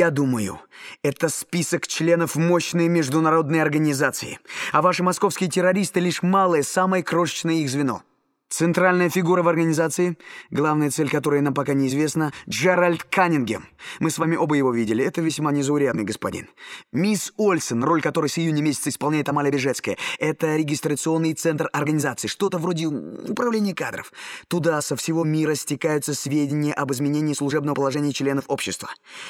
Я думаю, это список членов мощной международной организации, а ваши московские террористы лишь малое, самое крошечное их звено. Центральная фигура в организации, главная цель которой нам пока неизвестна, Джеральд Каннингем. Мы с вами оба его видели, это весьма незаурядный господин. Мисс Ольсен, роль которой с июня месяца исполняет Амалия Бежецкая, это регистрационный центр организации, что-то вроде управления кадров. Туда со всего мира стекаются сведения об изменении служебного положения членов общества.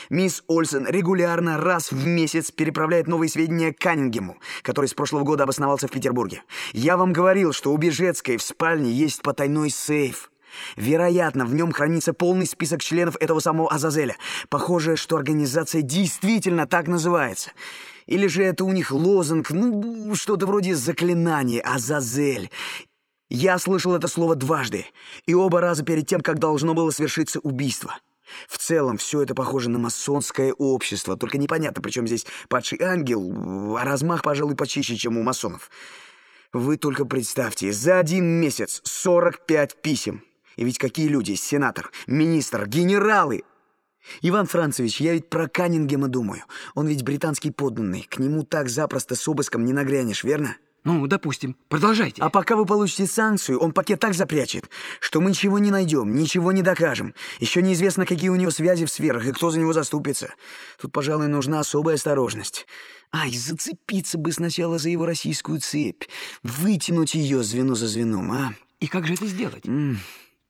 Мисс Ольсен регулярно раз в месяц переправляет новые сведения Каннингему, который с прошлого года обосновался в Петербурге. Я вам говорил, что у Бежецкой в спальне есть есть потайной сейф. Вероятно, в нем хранится полный список членов этого самого Азазеля. Похоже, что организация действительно так называется. Или же это у них лозунг, ну, что-то вроде заклинания «Азазель». Я слышал это слово дважды, и оба раза перед тем, как должно было свершиться убийство. В целом, все это похоже на масонское общество, только непонятно, при чем здесь падший ангел, а размах, пожалуй, почище, чем у масонов. Вы только представьте, за один месяц 45 писем. И ведь какие люди, сенатор, министр, генералы. Иван Францевич, я ведь про Каннингема думаю. Он ведь британский подданный. К нему так запросто с обыском не нагрянешь, верно? Ну, допустим. Продолжайте. А пока вы получите санкцию, он пакет так запрячет, что мы ничего не найдем, ничего не докажем. Еще неизвестно, какие у него связи в сферах и кто за него заступится. Тут, пожалуй, нужна особая осторожность. Ай, зацепиться бы сначала за его российскую цепь, вытянуть ее звено за звеном, а? И как же это сделать? Mm.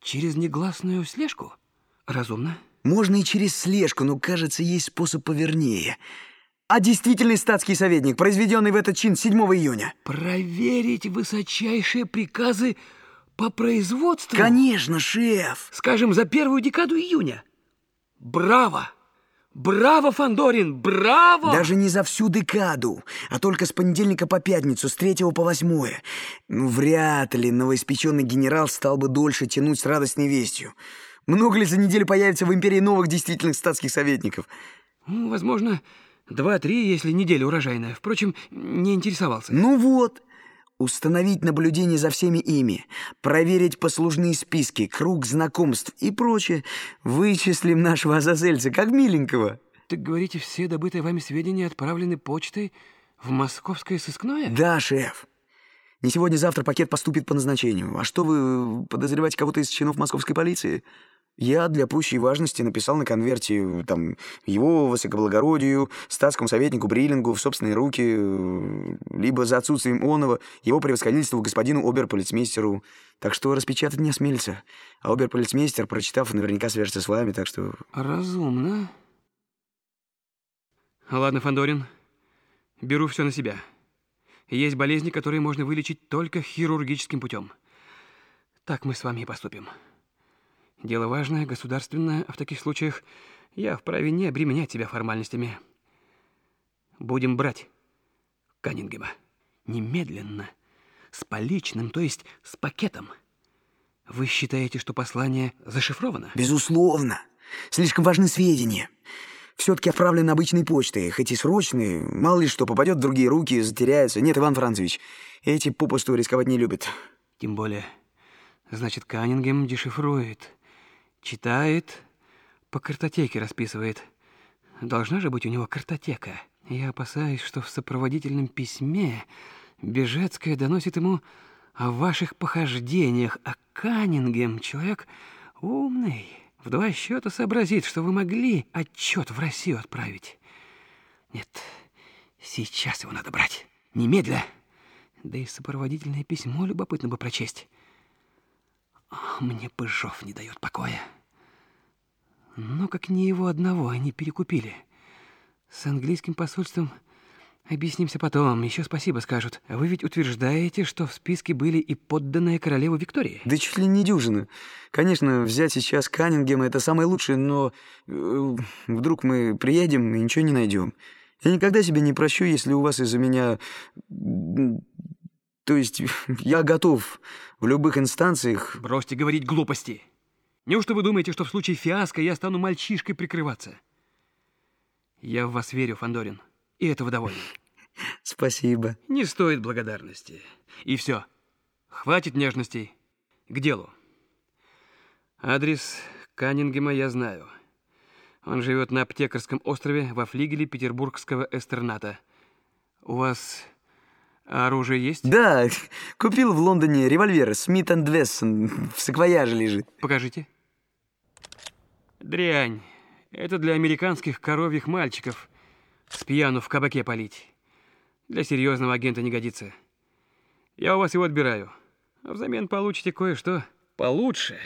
Через негласную слежку? Разумно. Можно и через слежку, но, кажется, есть способ повернее. А действительный статский советник, произведенный в этот чин 7 июня. Проверить высочайшие приказы по производству? Конечно, шеф. Скажем, за первую декаду июня. Браво! Браво, Фандорин, браво! Даже не за всю декаду, а только с понедельника по пятницу, с третьего по восьмое. Ну, вряд ли новоиспеченный генерал стал бы дольше тянуть с радостной вестью. Много ли за неделю появится в империи новых действительных статских советников? Ну, возможно, два-три, если неделя урожайная. Впрочем, не интересовался. Ну вот, установить наблюдение за всеми ими, проверить послужные списки, круг знакомств и прочее. Вычислим нашего Азазельца, как миленького. Так говорите, все добытые вами сведения отправлены почтой в московское сыскное? Да, шеф. Не сегодня-завтра пакет поступит по назначению. А что вы подозреваете кого-то из чинов московской полиции? Я для пущей важности написал на конверте там его высокоблагородию, статскому советнику Бриллингу в собственные руки, либо за отсутствием оного его превосходительству господину оберполицмейстеру. Так что распечатать не осмелится. А оберполицмейстер, прочитав, наверняка свяжется с вами, так что... Разумно. Ладно, Фандорин, беру все на себя. Есть болезни, которые можно вылечить только хирургическим путем. Так мы с вами и поступим. Дело важное, государственное, а в таких случаях я вправе не обременять тебя формальностями. Будем брать Каннингема. Немедленно. С поличным, то есть с пакетом. Вы считаете, что послание зашифровано? Безусловно. Слишком важны сведения. Все-таки отправлено обычной почтой, хоть и срочные. Мало ли что, попадет в другие руки, затеряется. Нет, Иван Францевич, эти попусту рисковать не любят. Тем более, значит, Каннингем дешифрует. Читает, по картотеке расписывает. Должна же быть у него картотека. Я опасаюсь, что в сопроводительном письме Бежецкая доносит ему о ваших похождениях, а Каннингем человек умный. В два счета сообразит, что вы могли отчет в Россию отправить. Нет, сейчас его надо брать. Немедля. Да и сопроводительное письмо любопытно бы прочесть. Мне Пыжов не дает покоя. Но как не его одного они перекупили. С английским посольством объяснимся потом, еще спасибо скажут. А вы ведь утверждаете, что в списке были и подданные королевы Виктории? Да чуть ли не дюжина. Конечно, взять сейчас Каннингема — это самое лучшее, но э, вдруг мы приедем и ничего не найдем. Я никогда себе не прощу, если у вас из-за меня то есть я готов в любых инстанциях... Бросьте говорить глупости. Неужто вы думаете, что в случае фиаско я стану мальчишкой прикрываться? Я в вас верю, Фандорин, и этого довольно. Спасибо. Не стоит благодарности. И все. Хватит нежностей. К делу. Адрес Каннингема я знаю. Он живет на аптекарском острове во флигеле петербургского эстерната. У вас оружие есть? Да, купил в Лондоне револьвер Смит энд Вессон. В саквояже лежит. Покажите. Дрянь. Это для американских коровьих мальчиков. С пьяну в кабаке полить. Для серьезного агента не годится. Я у вас его отбираю. А взамен получите кое-что получше.